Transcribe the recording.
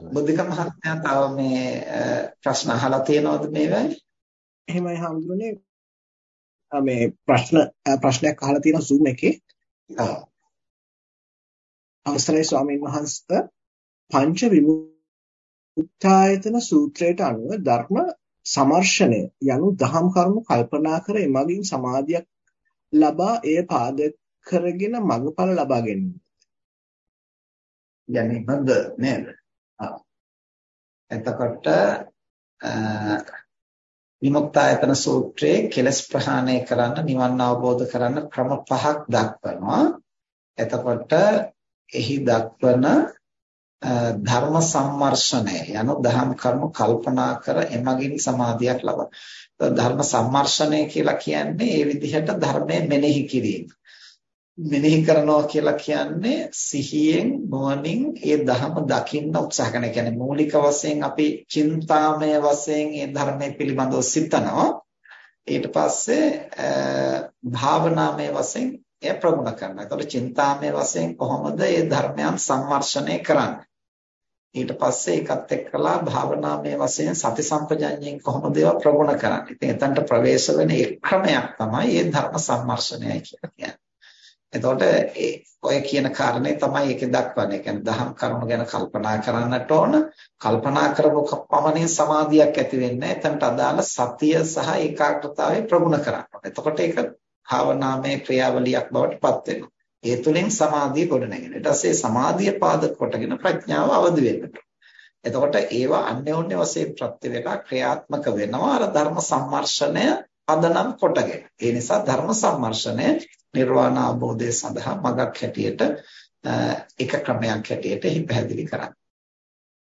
බුද්ධික මහත්මයා තව මේ ප්‍රශ්න අහලා තියෙනවද මේවයි? එහෙමයි හඳුනේ මේ ප්‍රශ්න ප්‍රශ්නයක් අහලා තියෙනවා Zoom එකේ. අවසරයි ස්වාමීන් වහන්සේ පංච විමුක්තායතන සූත්‍රයට අනුව ධර්ම සමර්ෂණය යනු දහම් කරුණු කල්පනා කර එමගින් සමාධියක් ලබා එය පාදක කරගෙන මඟඵල ලබා ගැනීම. යන්නේ බඳ නේද? එතකොට විමුක්තායතන සූත්‍රයේ කෙලස් ප්‍රහාණය කරන්න නිවන් අවබෝධ කරන්න ක්‍රම පහක් දක්වනවා. එතකොට එහි දක්වන ධර්ම සම්මර්ෂණය යන දහම් කරුණු කල්පනා කර එමගින් සමාධියක් ලබන. ධර්ම සම්මර්ෂණය කියලා කියන්නේ ඒ විදිහට ධර්මය මෙනෙහි කිරීම. මෙනෙහි කරනවා කියලා කියන්නේ සිහියෙන් නුවණින් ඒ ධහම දකින්න උත්සාහ කරන. කියන්නේ මූලික වශයෙන් අපි චින්තාමය වශයෙන් ඒ ධර්මයේ පිළිබඳව සිතනවා. ඊට පස්සේ භාවනාමය වශයෙන් එය ප්‍රගුණ කරනවා. ඒතකොට චින්තාමය වශයෙන් කොහොමද මේ ධර්මයන් සම්වර්ෂණය කරන්නේ? ඊට පස්සේ ඒකත් එක්කලා භාවනාමය වශයෙන් සති සම්පජඤ්ඤයෙන් කොහොමද ඒවා ප්‍රගුණ කරන්නේ? ඉතින් එතනට ප්‍රවේශ වෙන එක ක්‍රමයක් තමයි මේ ධර්ම සම්මර්ෂණයයි කියලා කියන්නේ. එතකොට ඔය කියන කාරණේ තමයි ඒකේ දක්වන්නේ. කියන්නේ දහම් කරුණු ගැන කල්පනා කරන්නට ඕන. කල්පනා කරපු පමණින් සමාධියක් ඇති වෙන්නේ එතනට අදාළ සතිය සහ ඒකාග්‍රතාවය ප්‍රගුණ කරන්න ඕන. එතකොට ඒක භාවනාමය ක්‍රියාවලියක් බවට පත් වෙනවා. ඒ තුලින් සමාධිය ගොඩනැගෙනවා. ඊට පස්සේ සමාධිය පාදක කොටගෙන ප්‍රඥාව අවදි වෙන්නට. එතකොට ඒවා අන්‍යෝන්‍ය වශයෙන් ප්‍රත්‍ය වේලා ක්‍රියාත්මක වෙනවා අර ධර්ම සම්මර්ෂණය පදනම් කොටගෙන. ඒ නිසා ධර්ම සම්මර්ෂණය නිර්වාණ අවබෝධය සඳහා මඟක් හැටියට එක ක්‍රමයක් හැටියට එහි පැහැදිලි කරන්නේ.